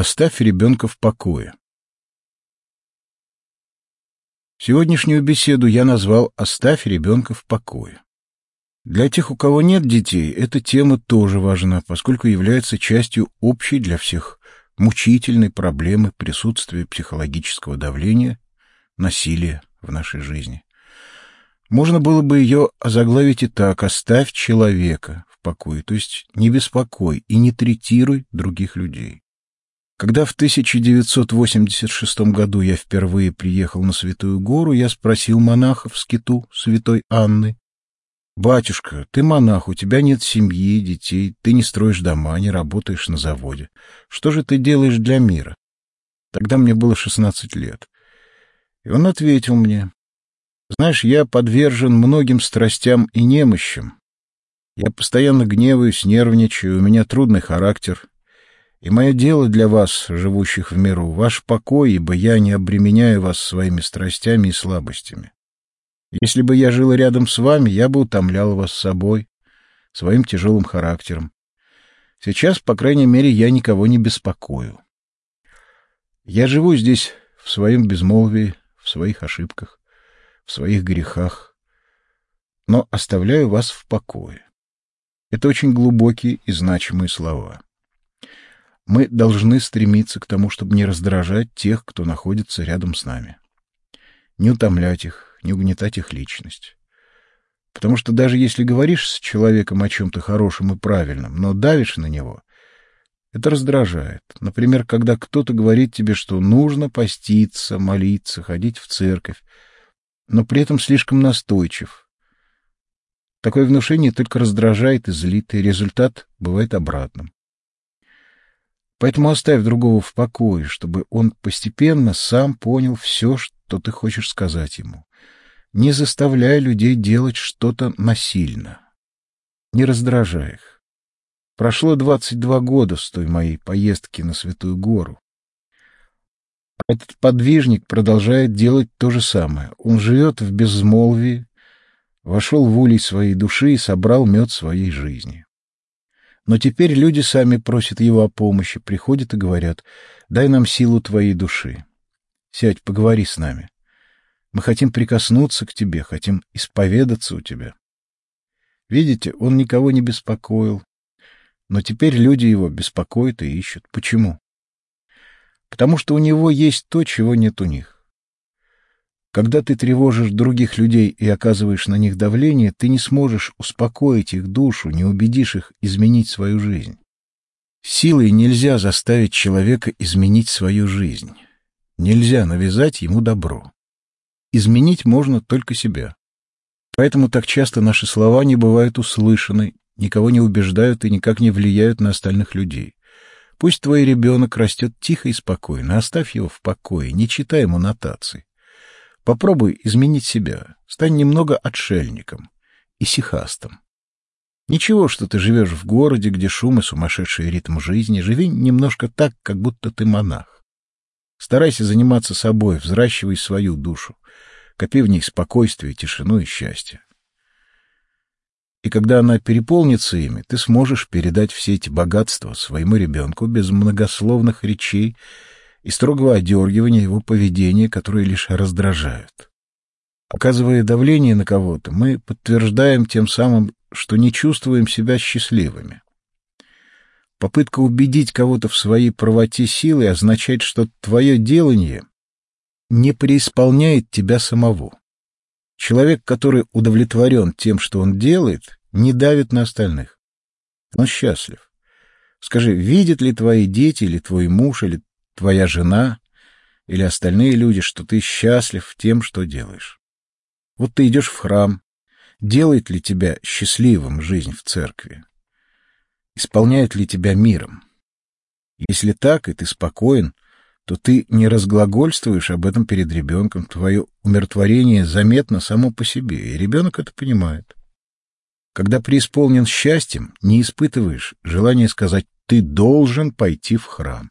Оставь ребенка в покое. Сегодняшнюю беседу я назвал «Оставь ребенка в покое». Для тех, у кого нет детей, эта тема тоже важна, поскольку является частью общей для всех мучительной проблемы присутствия психологического давления, насилия в нашей жизни. Можно было бы ее озаглавить и так «Оставь человека в покое», то есть не беспокой и не третируй других людей. Когда в 1986 году я впервые приехал на Святую Гору, я спросил монаха в скиту святой Анны, «Батюшка, ты монах, у тебя нет семьи, детей, ты не строишь дома, не работаешь на заводе. Что же ты делаешь для мира?» Тогда мне было 16 лет. И он ответил мне, «Знаешь, я подвержен многим страстям и немощам. Я постоянно гневаюсь, нервничаю, у меня трудный характер, и мое дело для вас, живущих в миру, ваш покой, ибо я не обременяю вас своими страстями и слабостями. Если бы я жил рядом с вами, я бы утомлял вас собой, своим тяжелым характером. Сейчас, по крайней мере, я никого не беспокою. Я живу здесь в своем безмолвии, в своих ошибках, в своих грехах, но оставляю вас в покое. Это очень глубокие и значимые слова. Мы должны стремиться к тому, чтобы не раздражать тех, кто находится рядом с нами. Не утомлять их, не угнетать их личность. Потому что даже если говоришь с человеком о чем-то хорошем и правильном, но давишь на него, это раздражает. Например, когда кто-то говорит тебе, что нужно поститься, молиться, ходить в церковь, но при этом слишком настойчив. Такое внушение только раздражает и злит, и результат бывает обратным. Поэтому оставь другого в покое, чтобы он постепенно сам понял все, что ты хочешь сказать ему. Не заставляй людей делать что-то насильно. Не раздражай их. Прошло двадцать два года с той моей поездки на Святую Гору. Этот подвижник продолжает делать то же самое. Он живет в безмолвии, вошел в улей своей души и собрал мед своей жизни. Но теперь люди сами просят его о помощи, приходят и говорят, дай нам силу твоей души. Сядь, поговори с нами. Мы хотим прикоснуться к тебе, хотим исповедаться у тебя. Видите, он никого не беспокоил, но теперь люди его беспокоят и ищут. Почему? Потому что у него есть то, чего нет у них. Когда ты тревожишь других людей и оказываешь на них давление, ты не сможешь успокоить их душу, не убедишь их изменить свою жизнь. Силой нельзя заставить человека изменить свою жизнь. Нельзя навязать ему добро. Изменить можно только себя. Поэтому так часто наши слова не бывают услышаны, никого не убеждают и никак не влияют на остальных людей. Пусть твой ребенок растет тихо и спокойно, оставь его в покое, не читай ему нотаций. Попробуй изменить себя, стань немного отшельником и сихастом. Ничего, что ты живешь в городе, где шум и сумасшедший ритм жизни, живи немножко так, как будто ты монах. Старайся заниматься собой, взращивай свою душу, копи в ней спокойствие, тишину и счастье. И когда она переполнится ими, ты сможешь передать все эти богатства своему ребенку без многословных речей и строгого одергивания его поведения, которые лишь раздражают. Оказывая давление на кого-то, мы подтверждаем тем самым, что не чувствуем себя счастливыми. Попытка убедить кого-то в своей правоте силы означает, что твое делание не преисполняет тебя самого. Человек, который удовлетворен тем, что он делает, не давит на остальных. Он счастлив. Скажи, видят ли твои дети или твой муж или твоя жена или остальные люди, что ты счастлив тем, что делаешь. Вот ты идешь в храм. Делает ли тебя счастливым жизнь в церкви? Исполняет ли тебя миром? Если так, и ты спокоен, то ты не разглагольствуешь об этом перед ребенком. Твое умиротворение заметно само по себе, и ребенок это понимает. Когда преисполнен счастьем, не испытываешь желания сказать «ты должен пойти в храм»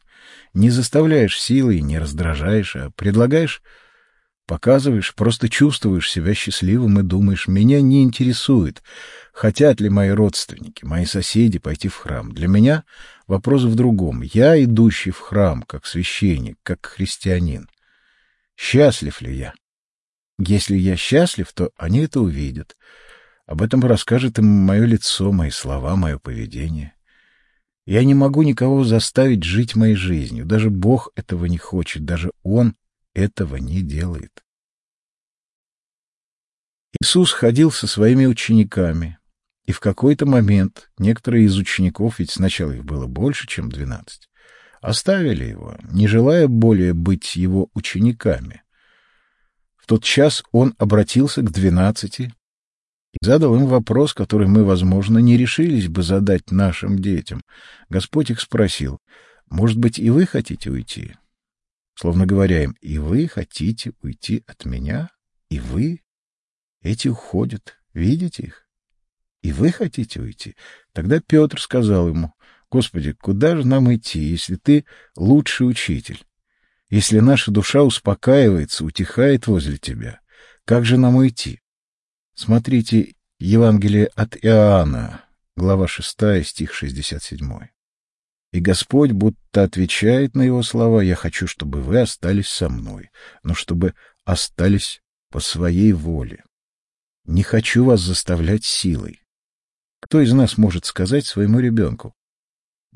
не заставляешь силой, не раздражаешь, а предлагаешь Показываешь, просто чувствуешь себя счастливым и думаешь, меня не интересует, хотят ли мои родственники, мои соседи пойти в храм. Для меня вопрос в другом. Я идущий в храм, как священник, как христианин. Счастлив ли я? Если я счастлив, то они это увидят. Об этом расскажет им мое лицо, мои слова, мое поведение. Я не могу никого заставить жить моей жизнью. Даже Бог этого не хочет, даже Он этого не делает. Иисус ходил со своими учениками, и в какой-то момент некоторые из учеников, ведь сначала их было больше, чем двенадцать, оставили его, не желая более быть его учениками. В тот час он обратился к двенадцати задал им вопрос, который мы, возможно, не решились бы задать нашим детям. Господь их спросил, «Может быть, и вы хотите уйти?» Словно говоря им, «И вы хотите уйти от меня? И вы?» Эти уходят. Видите их? И вы хотите уйти? Тогда Петр сказал ему, «Господи, куда же нам идти, если ты лучший учитель? Если наша душа успокаивается, утихает возле тебя, как же нам уйти?» Смотрите Евангелие от Иоанна, глава 6, стих 67. И Господь будто отвечает на его слова, «Я хочу, чтобы вы остались со мной, но чтобы остались по своей воле. Не хочу вас заставлять силой. Кто из нас может сказать своему ребенку,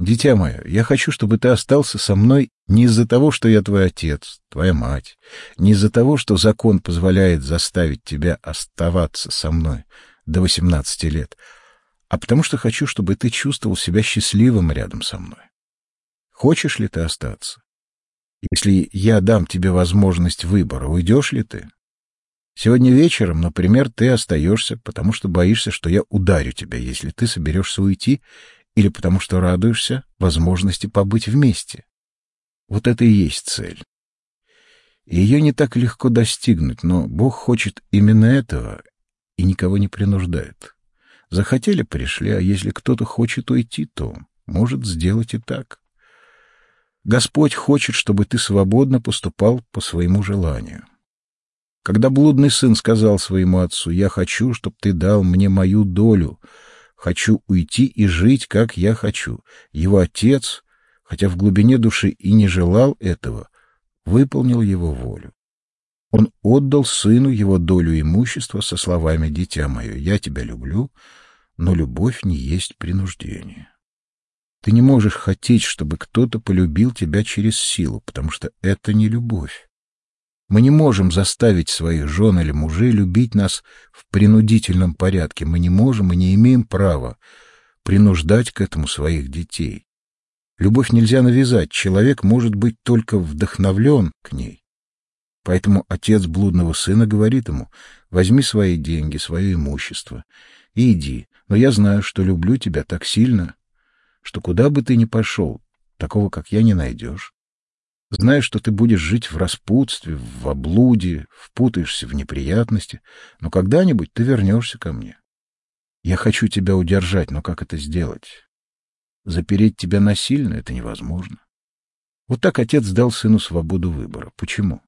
«Дитя мое, я хочу, чтобы ты остался со мной не из-за того, что я твой отец, твоя мать, не из-за того, что закон позволяет заставить тебя оставаться со мной до восемнадцати лет, а потому что хочу, чтобы ты чувствовал себя счастливым рядом со мной. Хочешь ли ты остаться? Если я дам тебе возможность выбора, уйдешь ли ты? Сегодня вечером, например, ты остаешься, потому что боишься, что я ударю тебя, если ты соберешься уйти, или потому что радуешься возможности побыть вместе. Вот это и есть цель. Ее не так легко достигнуть, но Бог хочет именно этого и никого не принуждает. Захотели — пришли, а если кто-то хочет уйти, то может сделать и так. Господь хочет, чтобы ты свободно поступал по своему желанию. Когда блудный сын сказал своему отцу, «Я хочу, чтобы ты дал мне мою долю, хочу уйти и жить, как я хочу», его отец, хотя в глубине души и не желал этого, выполнил его волю. Он отдал сыну его долю имущества со словами «Дитя мое, я тебя люблю, но любовь не есть принуждение». Ты не можешь хотеть, чтобы кто-то полюбил тебя через силу, потому что это не любовь. Мы не можем заставить своих жен или мужей любить нас в принудительном порядке. Мы не можем и не имеем права принуждать к этому своих детей. Любовь нельзя навязать, человек может быть только вдохновлен к ней. Поэтому отец блудного сына говорит ему, возьми свои деньги, свое имущество и иди, но я знаю, что люблю тебя так сильно, что куда бы ты ни пошел, такого, как я, не найдешь. Знаю, что ты будешь жить в распутстве, в облуде, впутаешься в неприятности, но когда-нибудь ты вернешься ко мне. Я хочу тебя удержать, но как это сделать? Запереть тебя насильно — это невозможно. Вот так отец дал сыну свободу выбора. Почему?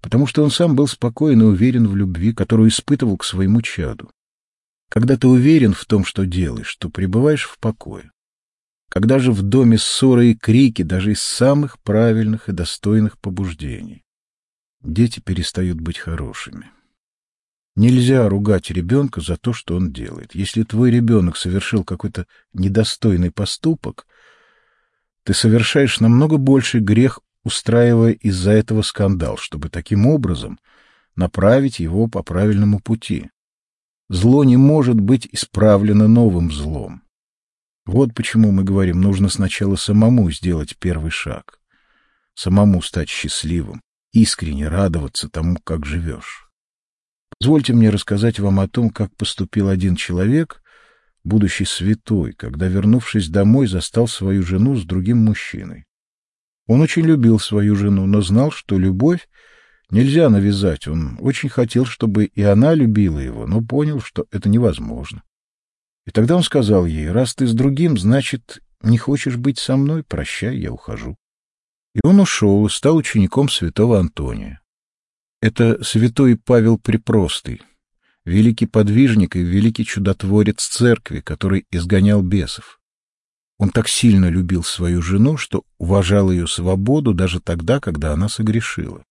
Потому что он сам был спокоен и уверен в любви, которую испытывал к своему чаду. Когда ты уверен в том, что делаешь, то пребываешь в покое. Когда же в доме ссоры и крики даже из самых правильных и достойных побуждений? Дети перестают быть хорошими. Нельзя ругать ребенка за то, что он делает. Если твой ребенок совершил какой-то недостойный поступок, ты совершаешь намного больший грех, устраивая из-за этого скандал, чтобы таким образом направить его по правильному пути. Зло не может быть исправлено новым злом. Вот почему мы говорим, нужно сначала самому сделать первый шаг, самому стать счастливым, искренне радоваться тому, как живешь. Позвольте мне рассказать вам о том, как поступил один человек, будущий святой, когда, вернувшись домой, застал свою жену с другим мужчиной. Он очень любил свою жену, но знал, что любовь нельзя навязать. Он очень хотел, чтобы и она любила его, но понял, что это невозможно. И тогда он сказал ей, раз ты с другим, значит, не хочешь быть со мной, прощай, я ухожу. И он ушел и стал учеником святого Антония. Это святой Павел Припростый, великий подвижник и великий чудотворец церкви, который изгонял бесов. Он так сильно любил свою жену, что уважал ее свободу даже тогда, когда она согрешила.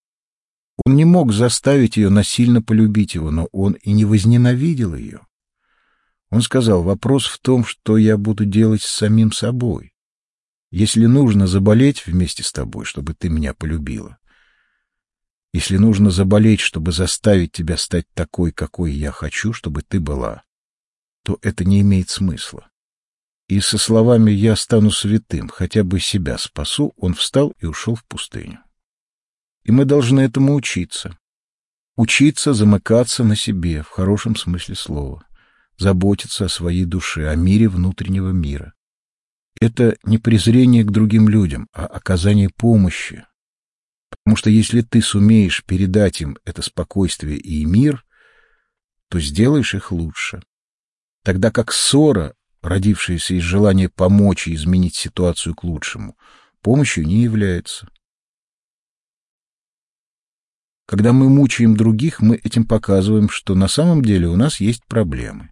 Он не мог заставить ее насильно полюбить его, но он и не возненавидел ее. Он сказал, вопрос в том, что я буду делать с самим собой. Если нужно заболеть вместе с тобой, чтобы ты меня полюбила, если нужно заболеть, чтобы заставить тебя стать такой, какой я хочу, чтобы ты была, то это не имеет смысла. И со словами «я стану святым, хотя бы себя спасу», он встал и ушел в пустыню. И мы должны этому учиться. Учиться замыкаться на себе, в хорошем смысле слова. Заботиться о своей душе, о мире внутреннего мира. Это не презрение к другим людям, а оказание помощи, Потому что если ты сумеешь передать им это спокойствие и мир, то сделаешь их лучше. Тогда как ссора, родившаяся из желания помочь и изменить ситуацию к лучшему, помощью не является. Когда мы мучаем других, мы этим показываем, что на самом деле у нас есть проблемы.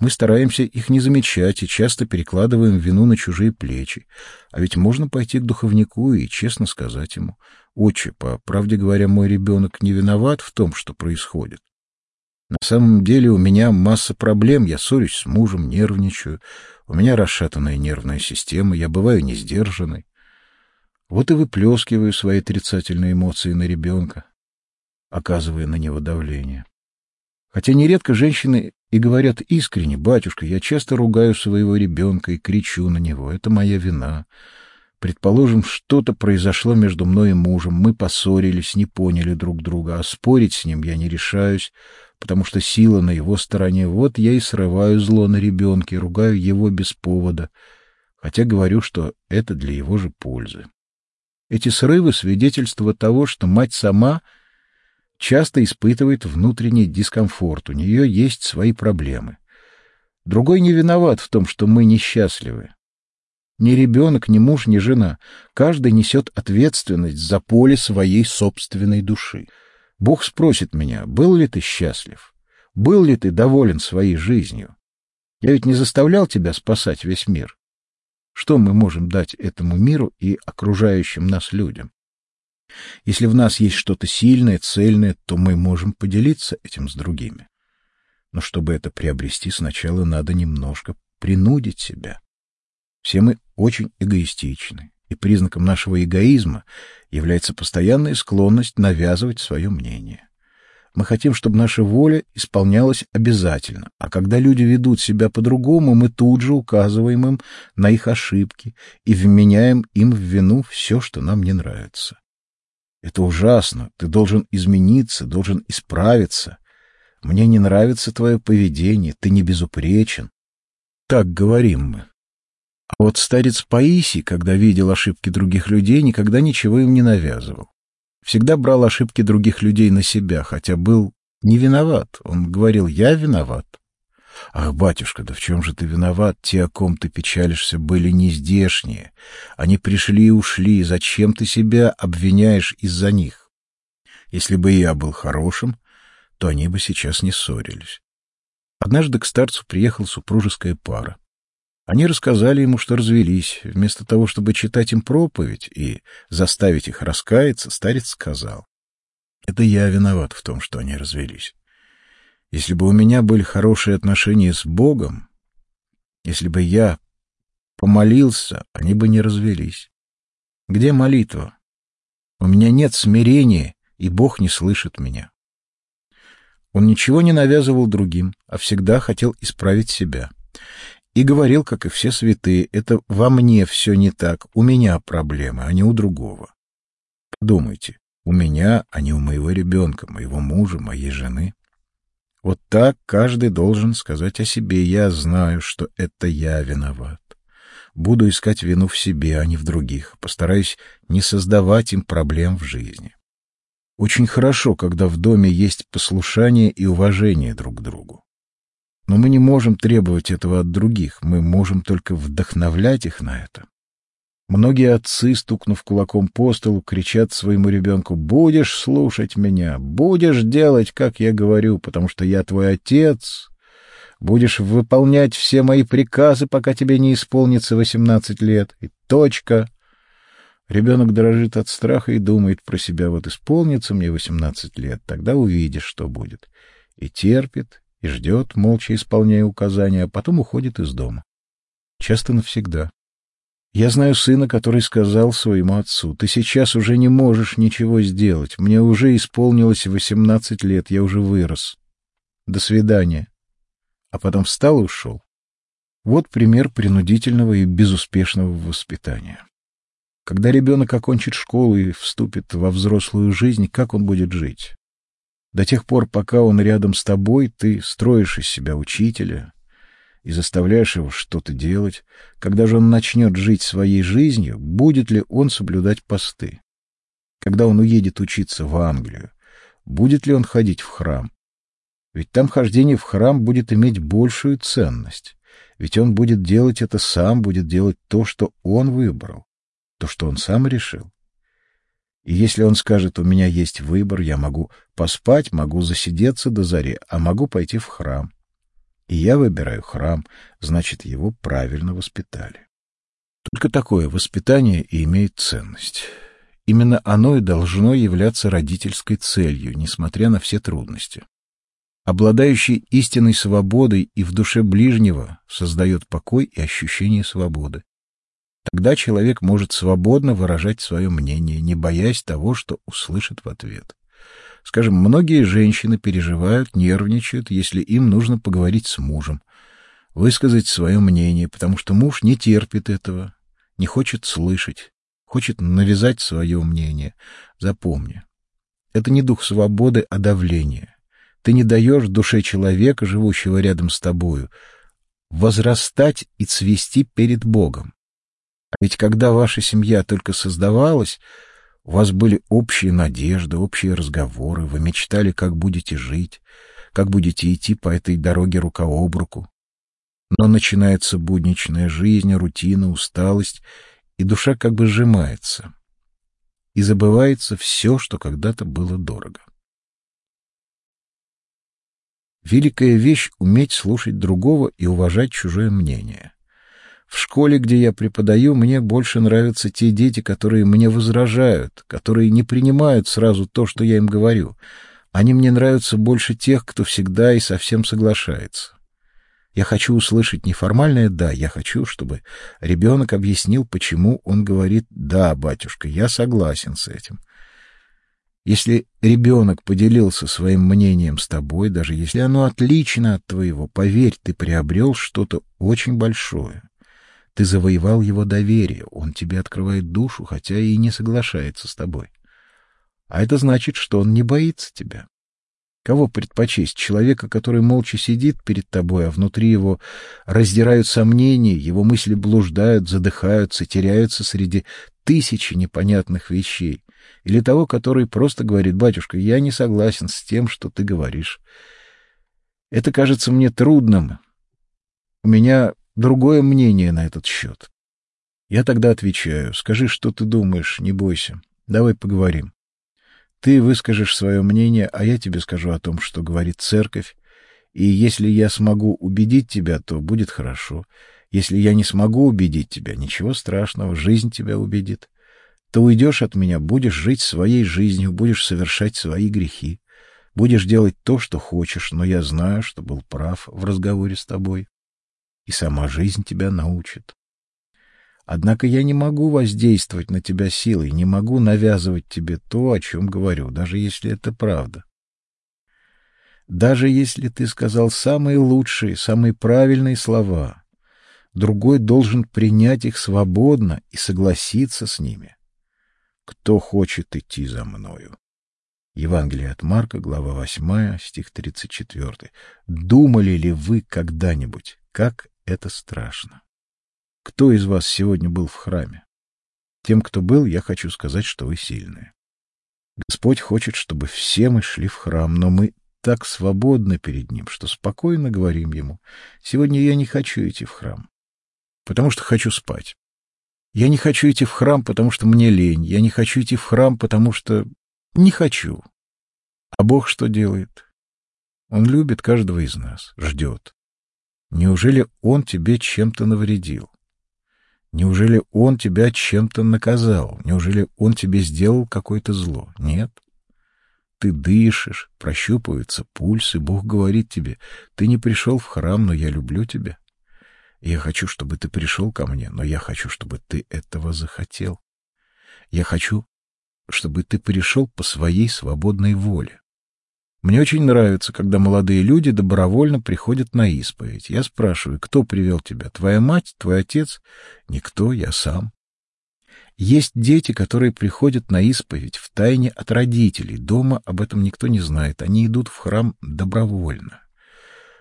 Мы стараемся их не замечать и часто перекладываем вину на чужие плечи. А ведь можно пойти к духовнику и честно сказать ему, «Отче, по правде говоря, мой ребенок не виноват в том, что происходит. На самом деле у меня масса проблем, я ссорюсь с мужем, нервничаю, у меня расшатанная нервная система, я бываю несдержанной. Вот и выплескиваю свои отрицательные эмоции на ребенка, оказывая на него давление. Хотя нередко женщины и говорят искренне, «Батюшка, я часто ругаю своего ребенка и кричу на него. Это моя вина. Предположим, что-то произошло между мной и мужем. Мы поссорились, не поняли друг друга, а спорить с ним я не решаюсь, потому что сила на его стороне. Вот я и срываю зло на ребенке, ругаю его без повода, хотя говорю, что это для его же пользы. Эти срывы — свидетельство того, что мать сама — часто испытывает внутренний дискомфорт, у нее есть свои проблемы. Другой не виноват в том, что мы несчастливы. Ни ребенок, ни муж, ни жена. Каждый несет ответственность за поле своей собственной души. Бог спросит меня, был ли ты счастлив? Был ли ты доволен своей жизнью? Я ведь не заставлял тебя спасать весь мир. Что мы можем дать этому миру и окружающим нас людям? Если в нас есть что-то сильное, цельное, то мы можем поделиться этим с другими. Но чтобы это приобрести, сначала надо немножко принудить себя. Все мы очень эгоистичны, и признаком нашего эгоизма является постоянная склонность навязывать свое мнение. Мы хотим, чтобы наша воля исполнялась обязательно, а когда люди ведут себя по-другому, мы тут же указываем им на их ошибки и вменяем им в вину все, что нам не нравится. Это ужасно. Ты должен измениться, должен исправиться. Мне не нравится твое поведение, ты не безупречен. Так говорим мы. А вот старец Паисий, когда видел ошибки других людей, никогда ничего им не навязывал. Всегда брал ошибки других людей на себя, хотя был не виноват. Он говорил «я виноват». Ах, батюшка, да в чем же ты виноват? Те, о ком ты печалишься, были не здешние. Они пришли и ушли. Зачем ты себя обвиняешь из-за них? Если бы я был хорошим, то они бы сейчас не ссорились. Однажды к старцу приехала супружеская пара. Они рассказали ему, что развелись. Вместо того, чтобы читать им проповедь и заставить их раскаяться, старец сказал, «Это я виноват в том, что они развелись. Если бы у меня были хорошие отношения с Богом, если бы я помолился, они бы не развелись. Где молитва? У меня нет смирения, и Бог не слышит меня. Он ничего не навязывал другим, а всегда хотел исправить себя. И говорил, как и все святые, это во мне все не так, у меня проблемы, а не у другого. Подумайте, у меня, а не у моего ребенка, моего мужа, моей жены. Вот так каждый должен сказать о себе «я знаю, что это я виноват». Буду искать вину в себе, а не в других. Постараюсь не создавать им проблем в жизни. Очень хорошо, когда в доме есть послушание и уважение друг к другу. Но мы не можем требовать этого от других, мы можем только вдохновлять их на это. Многие отцы, стукнув кулаком по столу, кричат своему ребенку «Будешь слушать меня, будешь делать, как я говорю, потому что я твой отец, будешь выполнять все мои приказы, пока тебе не исполнится восемнадцать лет, и точка». Ребенок дрожит от страха и думает про себя «Вот исполнится мне восемнадцать лет, тогда увидишь, что будет». И терпит, и ждет, молча исполняя указания, а потом уходит из дома. Часто навсегда. Я знаю сына, который сказал своему отцу, «Ты сейчас уже не можешь ничего сделать. Мне уже исполнилось восемнадцать лет, я уже вырос. До свидания». А потом встал и ушел. Вот пример принудительного и безуспешного воспитания. Когда ребенок окончит школу и вступит во взрослую жизнь, как он будет жить? До тех пор, пока он рядом с тобой, ты строишь из себя учителя, и заставляешь его что-то делать, когда же он начнет жить своей жизнью, будет ли он соблюдать посты? Когда он уедет учиться в Англию, будет ли он ходить в храм? Ведь там хождение в храм будет иметь большую ценность, ведь он будет делать это сам, будет делать то, что он выбрал, то, что он сам решил. И если он скажет, у меня есть выбор, я могу поспать, могу засидеться до зари, а могу пойти в храм, и я выбираю храм, значит, его правильно воспитали. Только такое воспитание и имеет ценность. Именно оно и должно являться родительской целью, несмотря на все трудности. Обладающий истинной свободой и в душе ближнего создает покой и ощущение свободы. Тогда человек может свободно выражать свое мнение, не боясь того, что услышит в ответ. Скажем, многие женщины переживают, нервничают, если им нужно поговорить с мужем, высказать свое мнение, потому что муж не терпит этого, не хочет слышать, хочет навязать свое мнение. Запомни, это не дух свободы, а давление. Ты не даешь душе человека, живущего рядом с тобою, возрастать и цвести перед Богом. А ведь когда ваша семья только создавалась, у вас были общие надежды, общие разговоры, вы мечтали, как будете жить, как будете идти по этой дороге рука об руку. Но начинается будничная жизнь, рутина, усталость, и душа как бы сжимается. И забывается все, что когда-то было дорого. Великая вещь — уметь слушать другого и уважать чужое мнение. В школе, где я преподаю, мне больше нравятся те дети, которые мне возражают, которые не принимают сразу то, что я им говорю. Они мне нравятся больше тех, кто всегда и совсем соглашается. Я хочу услышать неформальное «да», я хочу, чтобы ребенок объяснил, почему он говорит «да, батюшка, я согласен с этим». Если ребенок поделился своим мнением с тобой, даже если оно отлично от твоего, поверь, ты приобрел что-то очень большое. Ты завоевал его доверие, он тебе открывает душу, хотя и не соглашается с тобой. А это значит, что он не боится тебя. Кого предпочесть? Человека, который молча сидит перед тобой, а внутри его раздирают сомнения, его мысли блуждают, задыхаются, теряются среди тысячи непонятных вещей. Или того, который просто говорит, «Батюшка, я не согласен с тем, что ты говоришь. Это кажется мне трудным. У меня другое мнение на этот счет. Я тогда отвечаю, скажи, что ты думаешь, не бойся, давай поговорим. Ты выскажешь свое мнение, а я тебе скажу о том, что говорит церковь, и если я смогу убедить тебя, то будет хорошо. Если я не смогу убедить тебя, ничего страшного, жизнь тебя убедит. Ты уйдешь от меня, будешь жить своей жизнью, будешь совершать свои грехи, будешь делать то, что хочешь, но я знаю, что был прав в разговоре с тобой и сама жизнь тебя научит. Однако я не могу воздействовать на тебя силой, не могу навязывать тебе то, о чем говорю, даже если это правда. Даже если ты сказал самые лучшие, самые правильные слова, другой должен принять их свободно и согласиться с ними. Кто хочет идти за мною? Евангелие от Марка, глава 8, стих 34. Думали ли вы когда-нибудь, как это страшно. Кто из вас сегодня был в храме? Тем, кто был, я хочу сказать, что вы сильные. Господь хочет, чтобы все мы шли в храм, но мы так свободны перед Ним, что спокойно говорим Ему, «Сегодня я не хочу идти в храм, потому что хочу спать. Я не хочу идти в храм, потому что мне лень. Я не хочу идти в храм, потому что... Не хочу. А Бог что делает? Он любит каждого из нас, ждет. Неужели Он тебе чем-то навредил? Неужели Он тебя чем-то наказал? Неужели Он тебе сделал какое-то зло? Нет. Ты дышишь, прощупывается пульс, и Бог говорит тебе, ты не пришел в храм, но я люблю тебя. Я хочу, чтобы ты пришел ко мне, но я хочу, чтобы ты этого захотел. Я хочу, чтобы ты пришел по своей свободной воле. Мне очень нравится, когда молодые люди добровольно приходят на исповедь. Я спрашиваю, кто привел тебя? Твоя мать, твой отец? Никто, я сам. Есть дети, которые приходят на исповедь в тайне от родителей. Дома об этом никто не знает. Они идут в храм добровольно.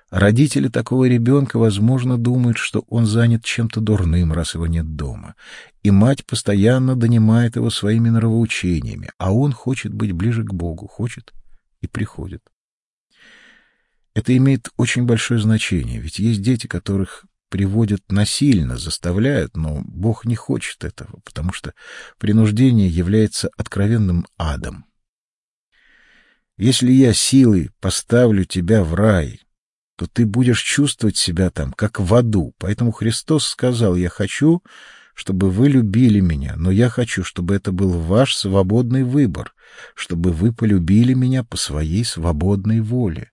Родители такого ребенка, возможно, думают, что он занят чем-то дурным, раз его нет дома. И мать постоянно донимает его своими нравоучениями, а он хочет быть ближе к Богу, хочет и приходит. Это имеет очень большое значение, ведь есть дети, которых приводят насильно, заставляют, но Бог не хочет этого, потому что принуждение является откровенным адом. Если я силой поставлю тебя в рай, то ты будешь чувствовать себя там, как в аду. Поэтому Христос сказал, я хочу, чтобы вы любили меня, но я хочу, чтобы это был ваш свободный выбор, чтобы вы полюбили меня по своей свободной воле.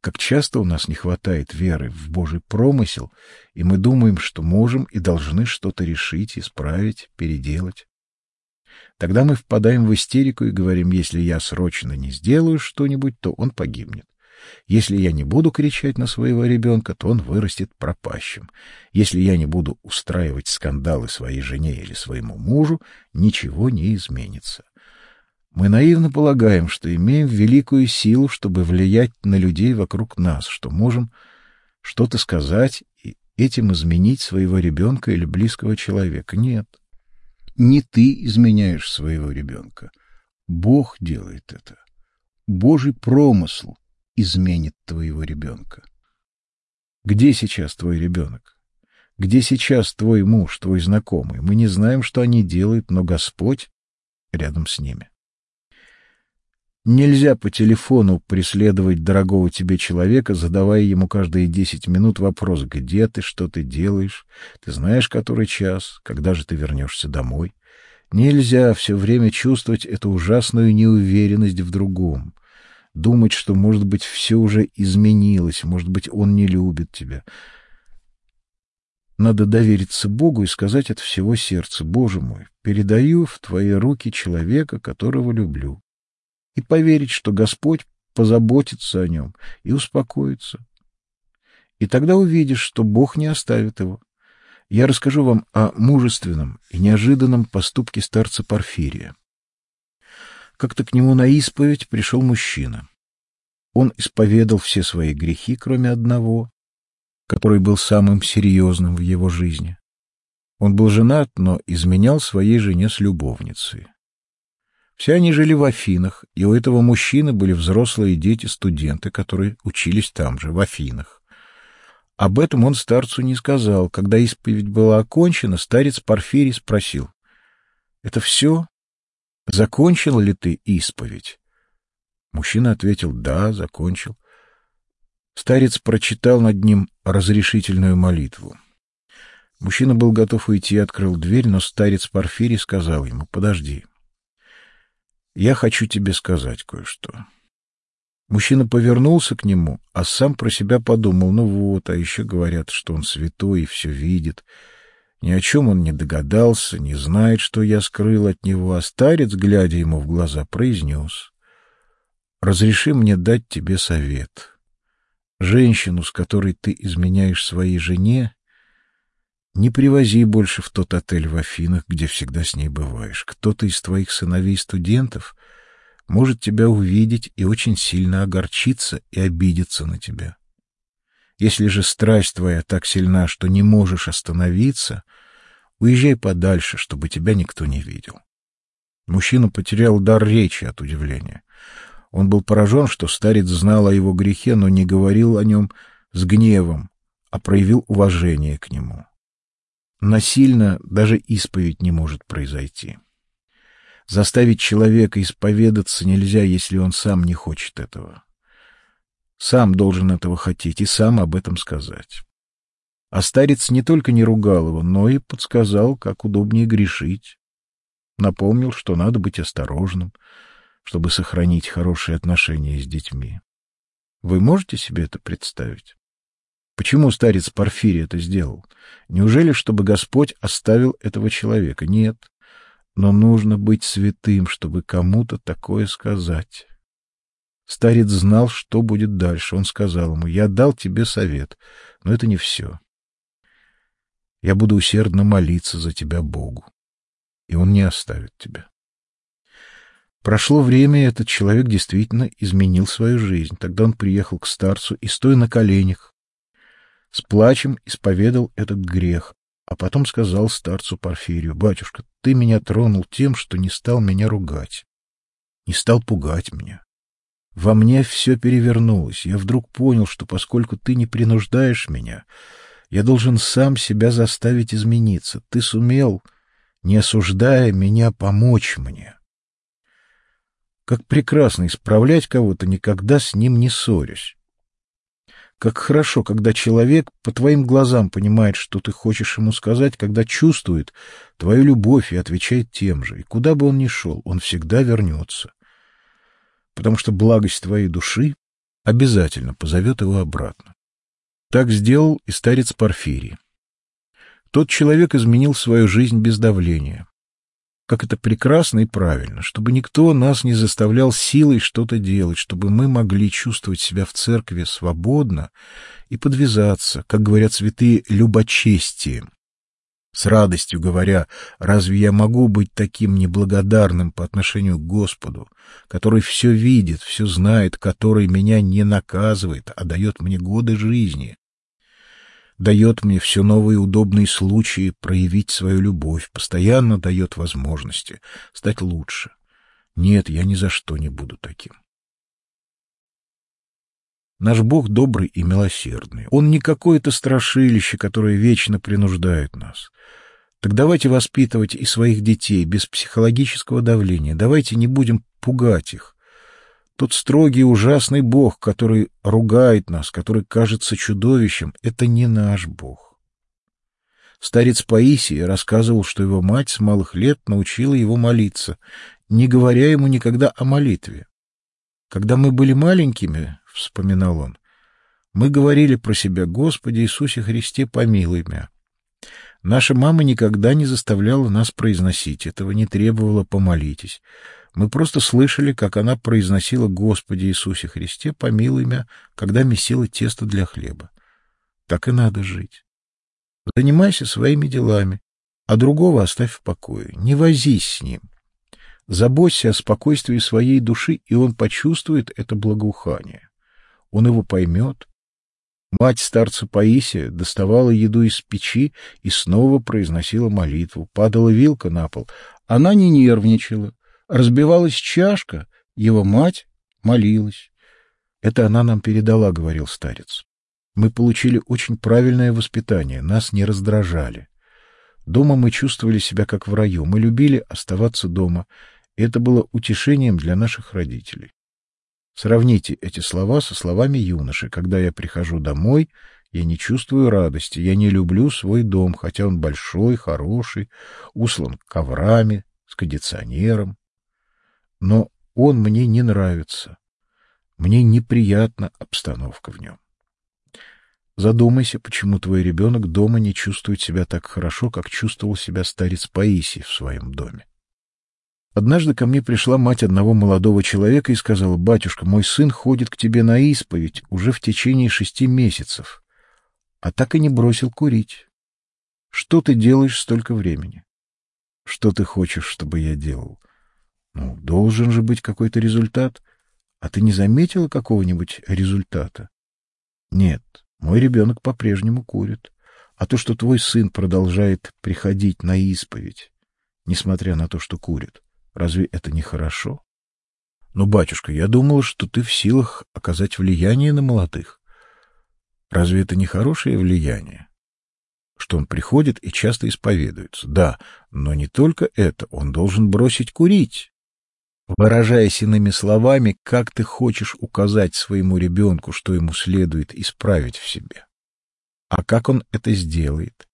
Как часто у нас не хватает веры в Божий промысел, и мы думаем, что можем и должны что-то решить, исправить, переделать. Тогда мы впадаем в истерику и говорим, если я срочно не сделаю что-нибудь, то он погибнет. Если я не буду кричать на своего ребенка, то он вырастет пропащим. Если я не буду устраивать скандалы своей жене или своему мужу, ничего не изменится. Мы наивно полагаем, что имеем великую силу, чтобы влиять на людей вокруг нас, что можем что-то сказать и этим изменить своего ребенка или близкого человека. Нет. Не ты изменяешь своего ребенка. Бог делает это. Божий промысл изменит твоего ребенка. Где сейчас твой ребенок? Где сейчас твой муж, твой знакомый? Мы не знаем, что они делают, но Господь рядом с ними. Нельзя по телефону преследовать дорогого тебе человека, задавая ему каждые десять минут вопрос, где ты, что ты делаешь, ты знаешь, который час, когда же ты вернешься домой. Нельзя все время чувствовать эту ужасную неуверенность в другом, думать, что, может быть, все уже изменилось, может быть, он не любит тебя. Надо довериться Богу и сказать от всего сердца, «Боже мой, передаю в Твои руки человека, которого люблю» и поверить, что Господь позаботится о нем и успокоится. И тогда увидишь, что Бог не оставит его. Я расскажу вам о мужественном и неожиданном поступке старца Порфирия. Как-то к нему на исповедь пришел мужчина. Он исповедал все свои грехи, кроме одного, который был самым серьезным в его жизни. Он был женат, но изменял своей жене с любовницей. Все они жили в Афинах, и у этого мужчины были взрослые дети-студенты, которые учились там же, в Афинах. Об этом он старцу не сказал. Когда исповедь была окончена, старец Порфирий спросил. — Это все? Закончил ли ты исповедь? Мужчина ответил, да, закончил. Старец прочитал над ним разрешительную молитву. Мужчина был готов уйти, открыл дверь, но старец Порфирий сказал ему, подожди, я хочу тебе сказать кое-что. Мужчина повернулся к нему, а сам про себя подумал, ну вот, а еще говорят, что он святой и все видит. Ни о чем он не догадался, не знает, что я скрыл от него, а старец, глядя ему в глаза, произнес. «Разреши мне дать тебе совет. Женщину, с которой ты изменяешь своей жене, не привози больше в тот отель в Афинах, где всегда с ней бываешь. Кто-то из твоих сыновей-студентов может тебя увидеть и очень сильно огорчиться и обидеться на тебя. Если же страсть твоя так сильна, что не можешь остановиться, уезжай подальше, чтобы тебя никто не видел. Мужчина потерял дар речи от удивления. Он был поражен, что старец знал о его грехе, но не говорил о нем с гневом, а проявил уважение к нему. насильно даже исповедь не может произойти. Заставить человека исповедаться нельзя, если он сам не хочет этого. Сам должен этого хотеть и сам об этом сказать. А старец не только не ругал его, но и подсказал, как удобнее грешить. Напомнил, что надо быть осторожным, чтобы сохранить хорошие отношения с детьми. Вы можете себе это представить? Почему старец Порфирий это сделал? Неужели, чтобы Господь оставил этого человека? Нет. Но нужно быть святым, чтобы кому-то такое сказать. Старец знал, что будет дальше. Он сказал ему, я дал тебе совет, но это не все. Я буду усердно молиться за тебя Богу, и Он не оставит тебя. Прошло время, и этот человек действительно изменил свою жизнь. Тогда он приехал к старцу и, стоя на коленях, с плачем исповедал этот грех, а потом сказал старцу Порфирию, «Батюшка, ты меня тронул тем, что не стал меня ругать, не стал пугать меня. Во мне все перевернулось. Я вдруг понял, что поскольку ты не принуждаешь меня, я должен сам себя заставить измениться. Ты сумел, не осуждая меня, помочь мне. Как прекрасно исправлять кого-то, никогда с ним не ссорюсь. Как хорошо, когда человек по твоим глазам понимает, что ты хочешь ему сказать, когда чувствует твою любовь и отвечает тем же. И куда бы он ни шел, он всегда вернется. Потому что благость твоей души обязательно позовет его обратно. Так сделал и старец Порфирий. Тот человек изменил свою жизнь без давления. Как это прекрасно и правильно, чтобы никто нас не заставлял силой что-то делать, чтобы мы могли чувствовать себя в церкви свободно и подвязаться, как говорят святые, любочестием. С радостью говоря, разве я могу быть таким неблагодарным по отношению к Господу, который все видит, все знает, который меня не наказывает, а дает мне годы жизни, дает мне все новые удобные случаи проявить свою любовь, постоянно дает возможности стать лучше. Нет, я ни за что не буду таким. Наш Бог добрый и милосердный. Он не какое-то страшилище, которое вечно принуждает нас. Так давайте воспитывать и своих детей без психологического давления. Давайте не будем пугать их. Тот строгий ужасный Бог, который ругает нас, который кажется чудовищем, это не наш Бог. Старец Паисий рассказывал, что его мать с малых лет научила его молиться, не говоря ему никогда о молитве. Когда мы были маленькими, — вспоминал он, — мы говорили про себя «Господи Иисусе Христе, помилуй меня». Наша мама никогда не заставляла нас произносить, этого не требовала «помолитесь». Мы просто слышали, как она произносила «Господи Иисусе Христе, помилуй меня», когда месила тесто для хлеба. Так и надо жить. Занимайся своими делами, а другого оставь в покое. Не возись с ним. Заботься о спокойствии своей души, и он почувствует это благоухание. Он его поймет. Мать старца Паисия доставала еду из печи и снова произносила молитву. Падала вилка на пол. Она не нервничала, разбивалась чашка, его мать молилась. Это она нам передала, говорил старец. Мы получили очень правильное воспитание, нас не раздражали. Дома мы чувствовали себя как в раю, мы любили оставаться дома, это было утешением для наших родителей. Сравните эти слова со словами юноши. Когда я прихожу домой, я не чувствую радости, я не люблю свой дом, хотя он большой, хороший, услан коврами, с кондиционером но он мне не нравится. Мне неприятна обстановка в нем. Задумайся, почему твой ребенок дома не чувствует себя так хорошо, как чувствовал себя старец Паисий в своем доме. Однажды ко мне пришла мать одного молодого человека и сказала, «Батюшка, мой сын ходит к тебе на исповедь уже в течение шести месяцев, а так и не бросил курить. Что ты делаешь столько времени? Что ты хочешь, чтобы я делал?» Ну, должен же быть какой-то результат. А ты не заметила какого-нибудь результата? Нет, мой ребенок по-прежнему курит. А то, что твой сын продолжает приходить на исповедь, несмотря на то, что курит, разве это не хорошо? Но, батюшка, я думала, что ты в силах оказать влияние на молодых. Разве это не хорошее влияние? что он приходит и часто исповедуется. Да, но не только это, он должен бросить курить. Выражаясь иными словами, как ты хочешь указать своему ребенку, что ему следует исправить в себе? А как он это сделает?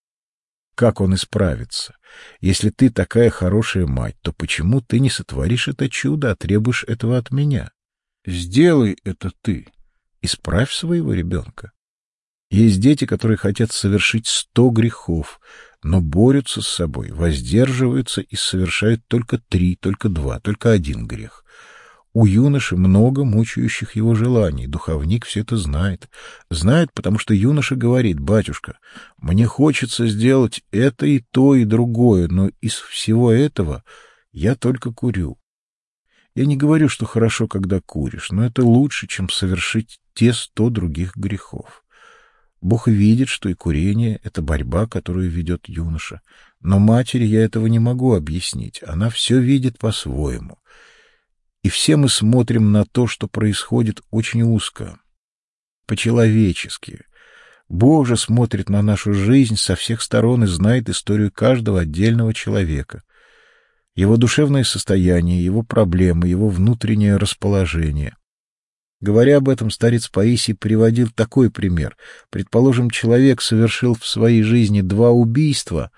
Как он исправится? Если ты такая хорошая мать, то почему ты не сотворишь это чудо, а требуешь этого от меня? Сделай это ты. Исправь своего ребенка. Есть дети, которые хотят совершить сто грехов, но борются с собой, воздерживаются и совершают только три, только два, только один грех. У юноши много мучающих его желаний. Духовник все это знает. Знает, потому что юноша говорит, «Батюшка, мне хочется сделать это и то, и другое, но из всего этого я только курю. Я не говорю, что хорошо, когда куришь, но это лучше, чем совершить те сто других грехов. Бог видит, что и курение — это борьба, которую ведет юноша. Но матери я этого не могу объяснить. Она все видит по-своему. И все мы смотрим на то, что происходит очень узко, по-человечески. Бог же смотрит на нашу жизнь со всех сторон и знает историю каждого отдельного человека, его душевное состояние, его проблемы, его внутреннее расположение. Говоря об этом, старец Паисий приводил такой пример. Предположим, человек совершил в своей жизни два убийства,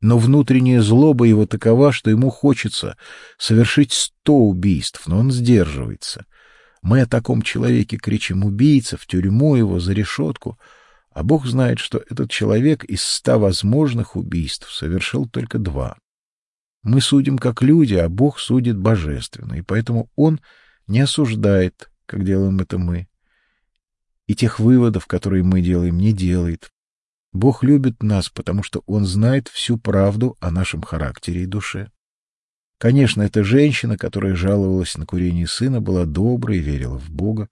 но внутренняя злоба его такова, что ему хочется совершить сто убийств, но он сдерживается. Мы о таком человеке кричим «убийца», в тюрьму его, за решетку, а Бог знает, что этот человек из ста возможных убийств совершил только два. Мы судим как люди, а Бог судит божественно, и поэтому Он не осуждает как делаем это мы. И тех выводов, которые мы делаем, не делает. Бог любит нас, потому что Он знает всю правду о нашем характере и душе. Конечно, эта женщина, которая жаловалась на курение сына, была доброй и верила в Бога.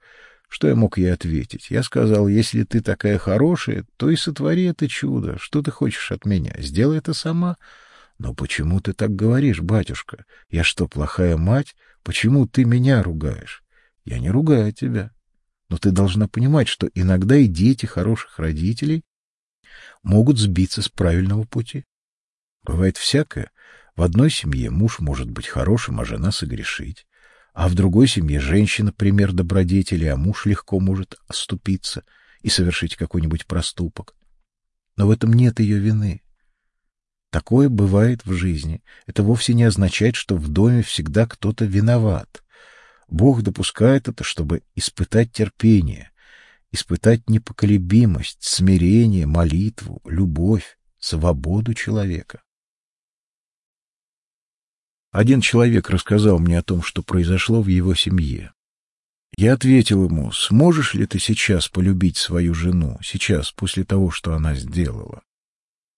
Что я мог ей ответить? Я сказал, если ты такая хорошая, то и сотвори это чудо. Что ты хочешь от меня? Сделай это сама. Но почему ты так говоришь, батюшка? Я что, плохая мать? Почему ты меня ругаешь? Я не ругаю тебя. Но ты должна понимать, что иногда и дети хороших родителей могут сбиться с правильного пути. Бывает всякое. В одной семье муж может быть хорошим, а жена согрешить. А в другой семье женщина пример добродетели, а муж легко может оступиться и совершить какой-нибудь проступок. Но в этом нет ее вины. Такое бывает в жизни. Это вовсе не означает, что в доме всегда кто-то виноват. Бог допускает это, чтобы испытать терпение, испытать непоколебимость, смирение, молитву, любовь, свободу человека. Один человек рассказал мне о том, что произошло в его семье. Я ответил ему, сможешь ли ты сейчас полюбить свою жену, сейчас, после того, что она сделала?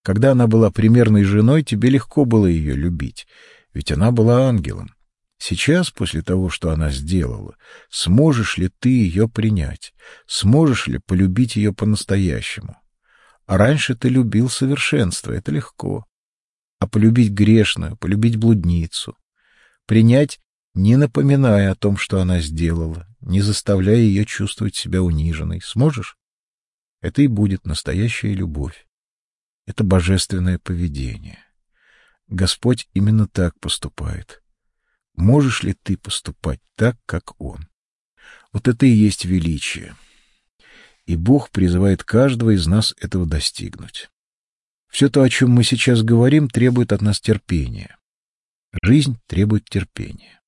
Когда она была примерной женой, тебе легко было ее любить, ведь она была ангелом. Сейчас, после того, что она сделала, сможешь ли ты ее принять? Сможешь ли полюбить ее по-настоящему? А раньше ты любил совершенство, это легко. А полюбить грешную, полюбить блудницу, принять, не напоминая о том, что она сделала, не заставляя ее чувствовать себя униженной, сможешь? Это и будет настоящая любовь. Это божественное поведение. Господь именно так поступает. Можешь ли ты поступать так, как Он? Вот это и есть величие. И Бог призывает каждого из нас этого достигнуть. Все то, о чем мы сейчас говорим, требует от нас терпения. Жизнь требует терпения.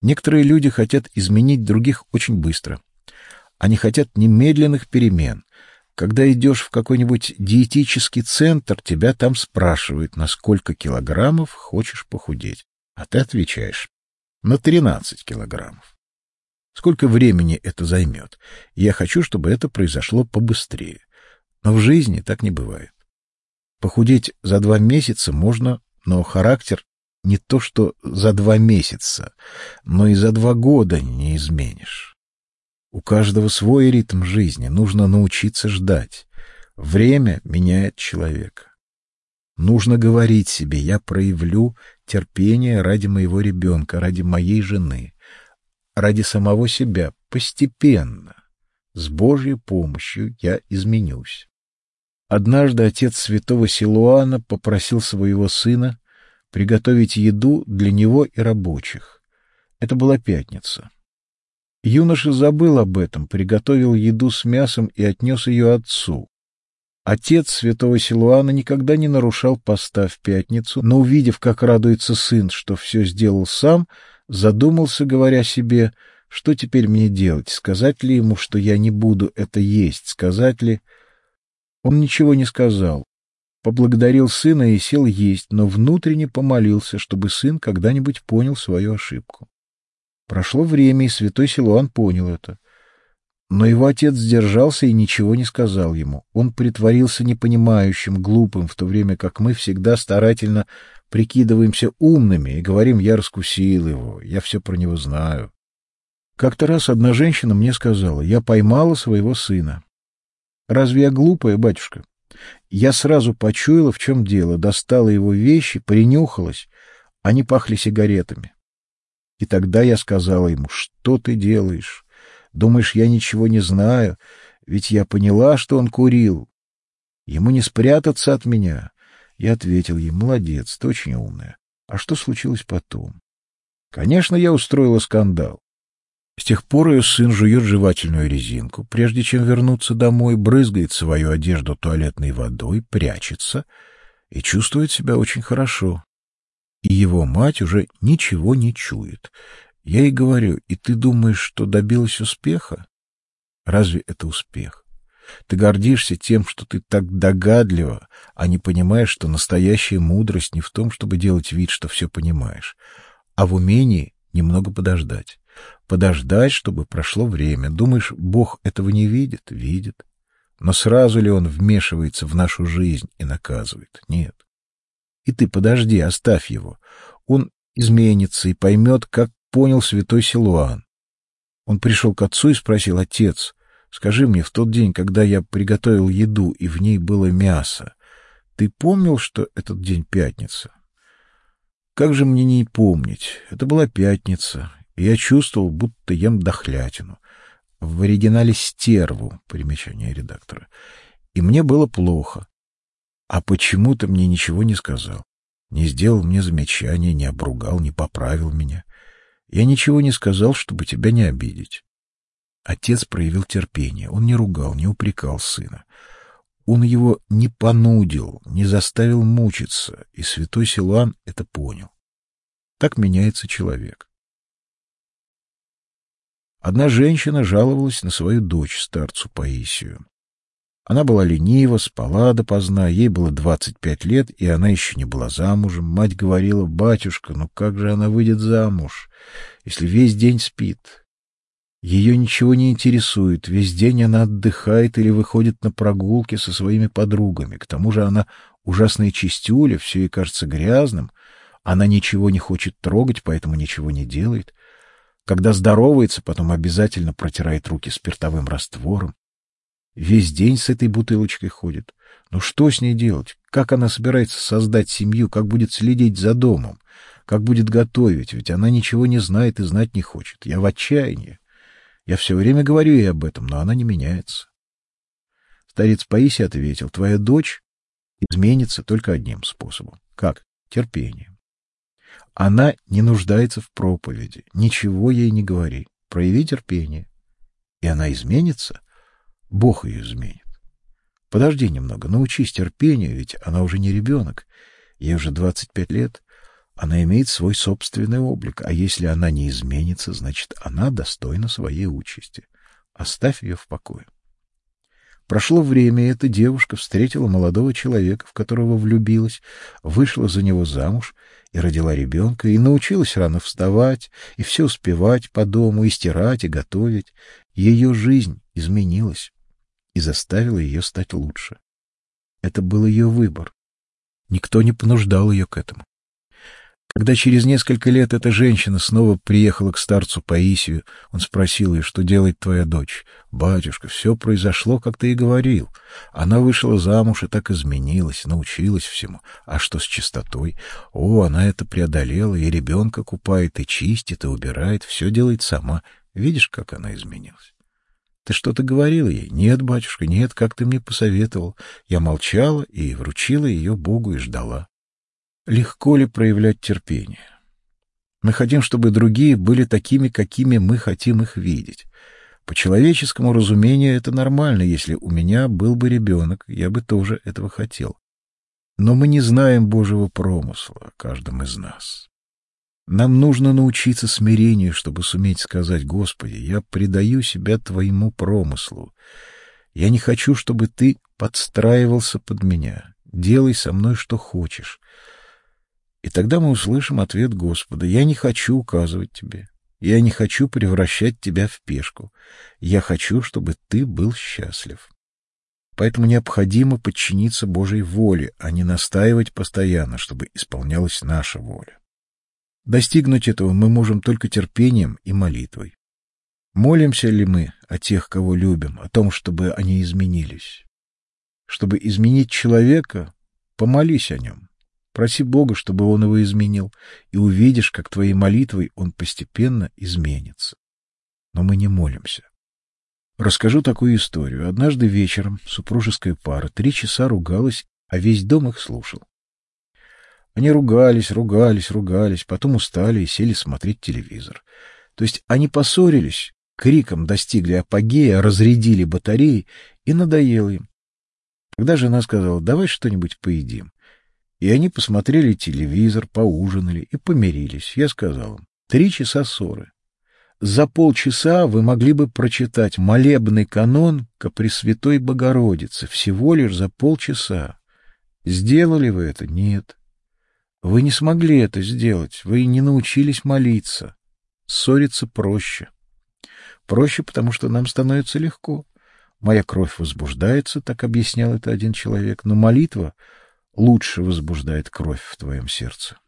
Некоторые люди хотят изменить других очень быстро. Они хотят немедленных перемен. Когда идешь в какой-нибудь диетический центр, тебя там спрашивают, на сколько килограммов хочешь похудеть. А ты отвечаешь на 13 килограммов. Сколько времени это займет? Я хочу, чтобы это произошло побыстрее. Но в жизни так не бывает. Похудеть за два месяца можно, но характер не то что за два месяца, но и за два года не изменишь. У каждого свой ритм жизни, нужно научиться ждать. Время меняет человека. Нужно говорить себе, я проявлю терпение ради моего ребенка, ради моей жены, ради самого себя, постепенно. С Божьей помощью я изменюсь. Однажды отец святого Силуана попросил своего сына приготовить еду для него и рабочих. Это была пятница. Юноша забыл об этом, приготовил еду с мясом и отнес ее отцу. Отец святого Силуана никогда не нарушал поста в пятницу, но, увидев, как радуется сын, что все сделал сам, задумался, говоря себе, что теперь мне делать, сказать ли ему, что я не буду это есть, сказать ли... Он ничего не сказал, поблагодарил сына и сел есть, но внутренне помолился, чтобы сын когда-нибудь понял свою ошибку. Прошло время, и святой Силуан понял это. Но его отец сдержался и ничего не сказал ему. Он притворился непонимающим, глупым, в то время как мы всегда старательно прикидываемся умными и говорим «я раскусил его, я все про него знаю». Как-то раз одна женщина мне сказала «я поймала своего сына». Разве я глупая, батюшка? Я сразу почуяла, в чем дело, достала его вещи, принюхалась. Они пахли сигаретами. И тогда я сказала ему, что ты делаешь? Думаешь, я ничего не знаю? Ведь я поняла, что он курил. Ему не спрятаться от меня. Я ответил ей, молодец, ты очень умная. А что случилось потом? Конечно, я устроила скандал. С тех пор ее сын жует жевательную резинку, прежде чем вернуться домой, брызгает свою одежду туалетной водой, прячется и чувствует себя очень хорошо. И его мать уже ничего не чует. Я ей говорю, и ты думаешь, что добилась успеха? Разве это успех? Ты гордишься тем, что ты так догадлива, а не понимаешь, что настоящая мудрость не в том, чтобы делать вид, что все понимаешь, а в умении немного подождать. Подождать, чтобы прошло время. Думаешь, Бог этого не видит? Видит. Но сразу ли Он вмешивается в нашу жизнь и наказывает? Нет. И ты подожди, оставь его. Он изменится и поймет, как понял святой Силуан. Он пришел к отцу и спросил, «Отец, скажи мне, в тот день, когда я приготовил еду, и в ней было мясо, ты помнил, что этот день пятница?» Как же мне не помнить? Это была пятница, и я чувствовал, будто ем дохлятину. В оригинале стерву, примечание редактора. И мне было плохо. А почему ты мне ничего не сказал? Не сделал мне замечания, не обругал, не поправил меня. Я ничего не сказал, чтобы тебя не обидеть. Отец проявил терпение. Он не ругал, не упрекал сына. Он его не понудил, не заставил мучиться, и святой Силуан это понял. Так меняется человек. Одна женщина жаловалась на свою дочь, старцу Паисию. Она была ленива, спала допоздна, ей было двадцать пять лет, и она еще не была замужем. Мать говорила, «Батюшка, ну как же она выйдет замуж, если весь день спит?» Ее ничего не интересует, весь день она отдыхает или выходит на прогулки со своими подругами. К тому же она ужасная чистюля, все ей кажется грязным. Она ничего не хочет трогать, поэтому ничего не делает. Когда здоровается, потом обязательно протирает руки спиртовым раствором. Весь день с этой бутылочкой ходит. Ну что с ней делать? Как она собирается создать семью? Как будет следить за домом? Как будет готовить? Ведь она ничего не знает и знать не хочет. Я в отчаянии. Я все время говорю ей об этом, но она не меняется. Старец Паисий ответил, твоя дочь изменится только одним способом. Как? Терпением. Она не нуждается в проповеди. Ничего ей не говори. Прояви терпение. И она изменится — Бог ее изменит. Подожди немного, научись терпению, ведь она уже не ребенок. Ей уже двадцать пять лет. Она имеет свой собственный облик, а если она не изменится, значит, она достойна своей участи. Оставь ее в покое. Прошло время, и эта девушка встретила молодого человека, в которого влюбилась, вышла за него замуж и родила ребенка, и научилась рано вставать, и все успевать по дому, и стирать, и готовить. Ее жизнь изменилась и заставила ее стать лучше. Это был ее выбор. Никто не понуждал ее к этому. Когда через несколько лет эта женщина снова приехала к старцу Паисию, он спросил ее, что делает твоя дочь. «Батюшка, все произошло, как ты и говорил. Она вышла замуж и так изменилась, научилась всему. А что с чистотой? О, она это преодолела, и ребенка купает, и чистит, и убирает, все делает сама. Видишь, как она изменилась?» Ты что-то говорила ей? Нет, батюшка, нет, как ты мне посоветовал. Я молчала и вручила ее Богу и ждала. Легко ли проявлять терпение? Мы хотим, чтобы другие были такими, какими мы хотим их видеть. По человеческому разумению это нормально. Если у меня был бы ребенок, я бы тоже этого хотел. Но мы не знаем Божьего промысла, каждым из нас. Нам нужно научиться смирению, чтобы суметь сказать, Господи, я предаю себя Твоему промыслу. Я не хочу, чтобы Ты подстраивался под меня. Делай со мной, что хочешь. И тогда мы услышим ответ Господа. Я не хочу указывать Тебе. Я не хочу превращать Тебя в пешку. Я хочу, чтобы Ты был счастлив. Поэтому необходимо подчиниться Божьей воле, а не настаивать постоянно, чтобы исполнялась наша воля. Достигнуть этого мы можем только терпением и молитвой. Молимся ли мы о тех, кого любим, о том, чтобы они изменились? Чтобы изменить человека, помолись о нем. Проси Бога, чтобы он его изменил, и увидишь, как твоей молитвой он постепенно изменится. Но мы не молимся. Расскажу такую историю. Однажды вечером супружеская пара три часа ругалась, а весь дом их слушал. Они ругались, ругались, ругались, потом устали и сели смотреть телевизор. То есть они поссорились, криком достигли апогея, разрядили батареи, и надоело им. Тогда жена сказала, давай что-нибудь поедим. И они посмотрели телевизор, поужинали и помирились. Я сказал им, три часа ссоры. За полчаса вы могли бы прочитать молебный канон ко Пресвятой Богородице, всего лишь за полчаса. Сделали вы это? Нет. Вы не смогли это сделать, вы не научились молиться. Ссориться проще. Проще, потому что нам становится легко. Моя кровь возбуждается, так объяснял это один человек, но молитва лучше возбуждает кровь в твоем сердце.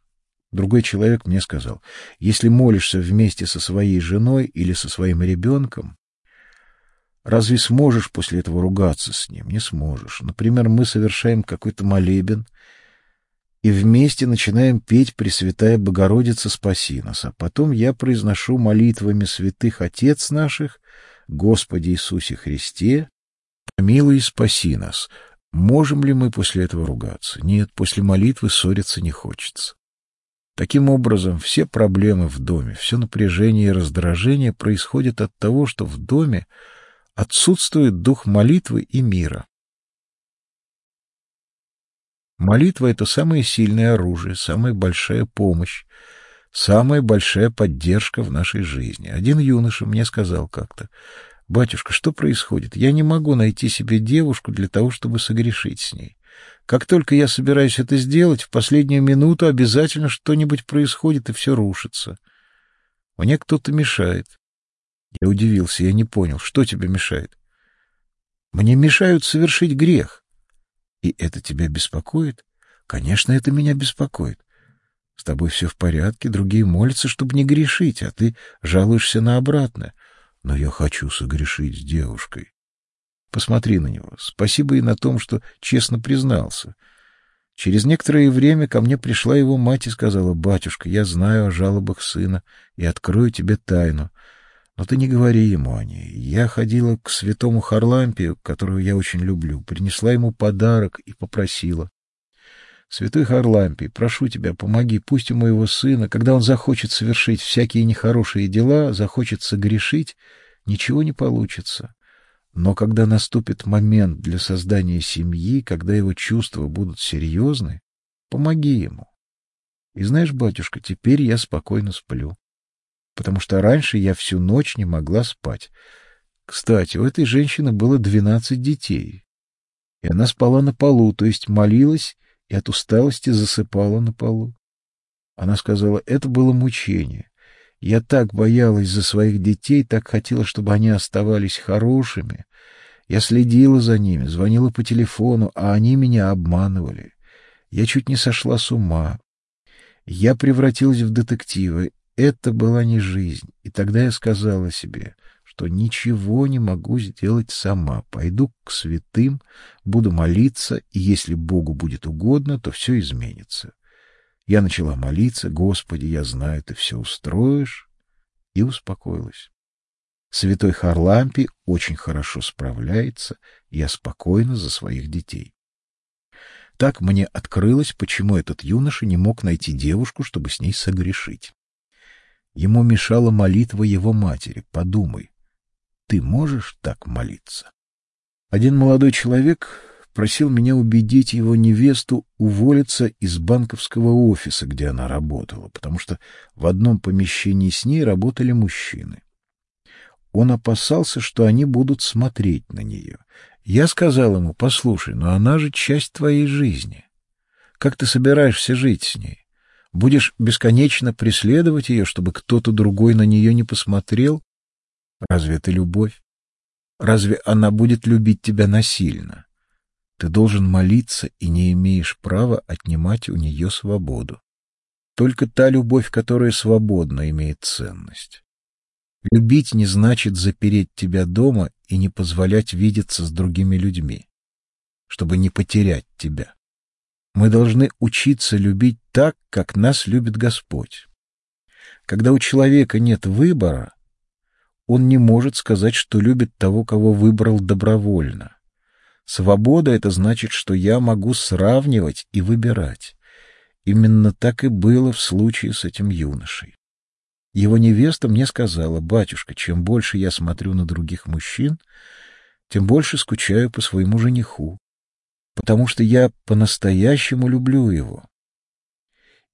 Другой человек мне сказал, если молишься вместе со своей женой или со своим ребенком, разве сможешь после этого ругаться с ним? Не сможешь. Например, мы совершаем какой-то молебен, и вместе начинаем петь «Пресвятая Богородица, спаси нас», а потом я произношу молитвами святых Отец наших, Господи Иисусе Христе, помилуй и спаси нас. Можем ли мы после этого ругаться? Нет, после молитвы ссориться не хочется. Таким образом, все проблемы в доме, все напряжение и раздражение происходят от того, что в доме отсутствует дух молитвы и мира. Молитва — это самое сильное оружие, самая большая помощь, самая большая поддержка в нашей жизни. Один юноша мне сказал как-то, «Батюшка, что происходит? Я не могу найти себе девушку для того, чтобы согрешить с ней. Как только я собираюсь это сделать, в последнюю минуту обязательно что-нибудь происходит, и все рушится. Мне кто-то мешает». Я удивился, я не понял, что тебе мешает? Мне мешают совершить грех. И это тебя беспокоит? Конечно, это меня беспокоит. С тобой все в порядке, другие молятся, чтобы не грешить, а ты жалуешься на обратное. Но я хочу согрешить с девушкой. Посмотри на него. Спасибо и на том, что честно признался. Через некоторое время ко мне пришла его мать и сказала, «Батюшка, я знаю о жалобах сына и открою тебе тайну. Но ты не говори ему о ней. Я ходила к святому Харлампию, которого я очень люблю, принесла ему подарок и попросила. Святой Харлампий, прошу тебя, помоги, пусть у моего сына, когда он захочет совершить всякие нехорошие дела, захочет согрешить, ничего не получится. Но когда наступит момент для создания семьи, когда его чувства будут серьезны, помоги ему. И знаешь, батюшка, теперь я спокойно сплю потому что раньше я всю ночь не могла спать. Кстати, у этой женщины было двенадцать детей, и она спала на полу, то есть молилась и от усталости засыпала на полу. Она сказала, это было мучение. Я так боялась за своих детей, так хотела, чтобы они оставались хорошими. Я следила за ними, звонила по телефону, а они меня обманывали. Я чуть не сошла с ума. Я превратилась в детектива, это была не жизнь, и тогда я сказала себе, что ничего не могу сделать сама. Пойду к святым, буду молиться, и если Богу будет угодно, то все изменится. Я начала молиться, Господи, я знаю, ты все устроишь, и успокоилась. Святой Харлампий очень хорошо справляется, я спокойна за своих детей. Так мне открылось, почему этот юноша не мог найти девушку, чтобы с ней согрешить. Ему мешала молитва его матери. Подумай, ты можешь так молиться? Один молодой человек просил меня убедить его невесту уволиться из банковского офиса, где она работала, потому что в одном помещении с ней работали мужчины. Он опасался, что они будут смотреть на нее. Я сказал ему, послушай, но она же часть твоей жизни. Как ты собираешься жить с ней? Будешь бесконечно преследовать ее, чтобы кто-то другой на нее не посмотрел? Разве это любовь? Разве она будет любить тебя насильно? Ты должен молиться и не имеешь права отнимать у нее свободу. Только та любовь, которая свободна, имеет ценность. Любить не значит запереть тебя дома и не позволять видеться с другими людьми, чтобы не потерять тебя. Мы должны учиться любить так, как нас любит Господь. Когда у человека нет выбора, он не может сказать, что любит того, кого выбрал добровольно. Свобода — это значит, что я могу сравнивать и выбирать. Именно так и было в случае с этим юношей. Его невеста мне сказала, «Батюшка, чем больше я смотрю на других мужчин, тем больше скучаю по своему жениху, потому что я по-настоящему люблю его».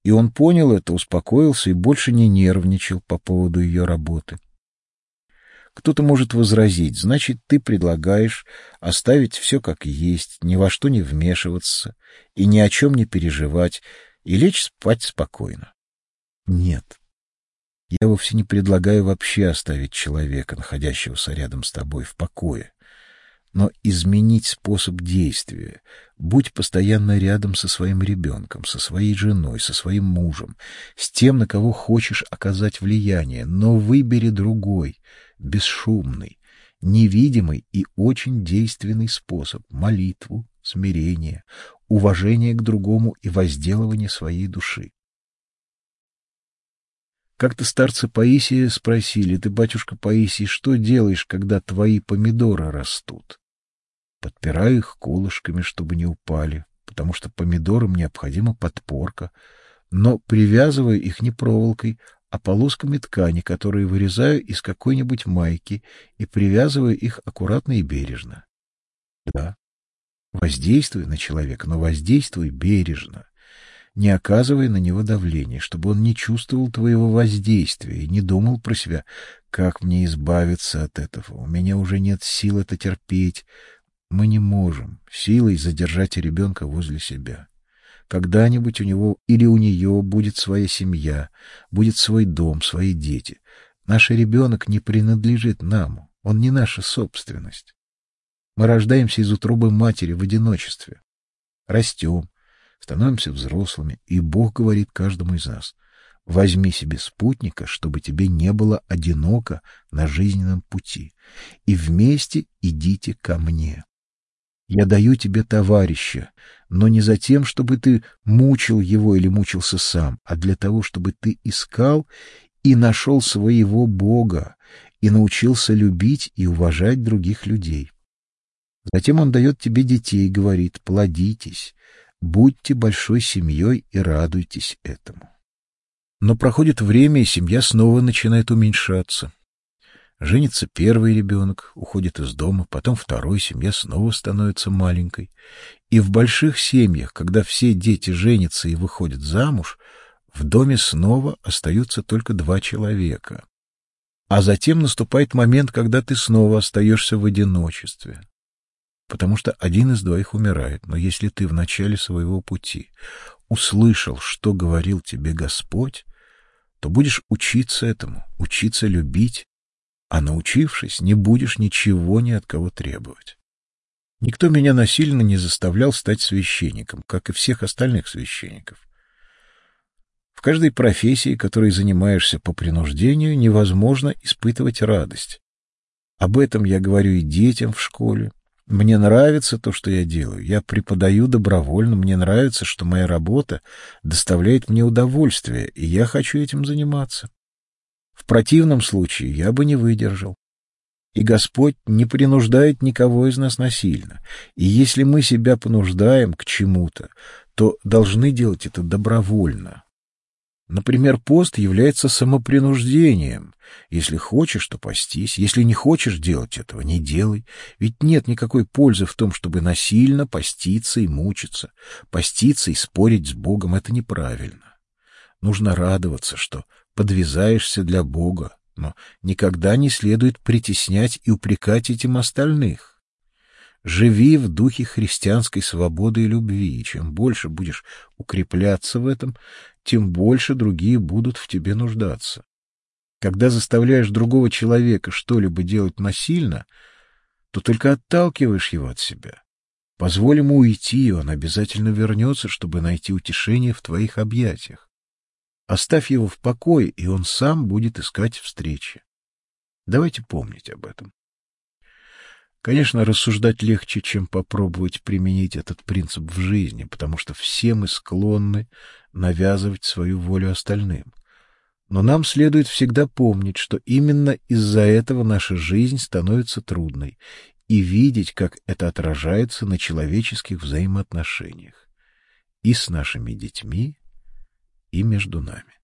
И он понял это, успокоился и больше не нервничал по поводу ее работы. Кто-то может возразить, значит, ты предлагаешь оставить все как есть, ни во что не вмешиваться и ни о чем не переживать, и лечь спать спокойно. Нет. Я вовсе не предлагаю вообще оставить человека, находящегося рядом с тобой, в покое. Но изменить способ действия. Будь постоянно рядом со своим ребенком, со своей женой, со своим мужем, с тем, на кого хочешь оказать влияние, но выбери другой, бесшумный, невидимый и очень действенный способ — молитву, смирение, уважение к другому и возделывание своей души. Как-то старцы Паисия спросили, ты, батюшка Паисий, что делаешь, когда твои помидоры растут? Подпираю их колышками, чтобы не упали, потому что помидорам необходима подпорка, но привязываю их не проволокой, а полосками ткани, которые вырезаю из какой-нибудь майки и привязываю их аккуратно и бережно. Да, воздействуй на человека, но воздействуй бережно не оказывая на него давления, чтобы он не чувствовал твоего воздействия и не думал про себя, как мне избавиться от этого, у меня уже нет сил это терпеть. Мы не можем силой задержать ребенка возле себя. Когда-нибудь у него или у нее будет своя семья, будет свой дом, свои дети. Наш ребенок не принадлежит нам, он не наша собственность. Мы рождаемся из утробы матери в одиночестве. Растем, становимся взрослыми, и Бог говорит каждому из нас, возьми себе спутника, чтобы тебе не было одиноко на жизненном пути, и вместе идите ко мне. Я даю тебе товарища, но не за тем, чтобы ты мучил его или мучился сам, а для того, чтобы ты искал и нашел своего Бога и научился любить и уважать других людей. Затем он дает тебе детей и говорит, плодитесь, Будьте большой семьей и радуйтесь этому. Но проходит время, и семья снова начинает уменьшаться. Женится первый ребенок, уходит из дома, потом второй, семья снова становится маленькой. И в больших семьях, когда все дети женятся и выходят замуж, в доме снова остаются только два человека. А затем наступает момент, когда ты снова остаешься в одиночестве потому что один из двоих умирает. Но если ты в начале своего пути услышал, что говорил тебе Господь, то будешь учиться этому, учиться любить, а научившись, не будешь ничего ни от кого требовать. Никто меня насильно не заставлял стать священником, как и всех остальных священников. В каждой профессии, которой занимаешься по принуждению, невозможно испытывать радость. Об этом я говорю и детям в школе, мне нравится то, что я делаю. Я преподаю добровольно. Мне нравится, что моя работа доставляет мне удовольствие, и я хочу этим заниматься. В противном случае я бы не выдержал. И Господь не принуждает никого из нас насильно. И если мы себя понуждаем к чему-то, то должны делать это добровольно. Например, пост является самопринуждением. Если хочешь, то постись. Если не хочешь делать этого, не делай. Ведь нет никакой пользы в том, чтобы насильно поститься и мучиться. Поститься и спорить с Богом — это неправильно. Нужно радоваться, что подвязаешься для Бога, но никогда не следует притеснять и упрекать этим остальных. Живи в духе христианской свободы и любви, и чем больше будешь укрепляться в этом, тем больше другие будут в тебе нуждаться. Когда заставляешь другого человека что-либо делать насильно, то только отталкиваешь его от себя. Позволь ему уйти, и он обязательно вернется, чтобы найти утешение в твоих объятиях. Оставь его в покое, и он сам будет искать встречи. Давайте помнить об этом. Конечно, рассуждать легче, чем попробовать применить этот принцип в жизни, потому что все мы склонны навязывать свою волю остальным. Но нам следует всегда помнить, что именно из-за этого наша жизнь становится трудной, и видеть, как это отражается на человеческих взаимоотношениях и с нашими детьми, и между нами.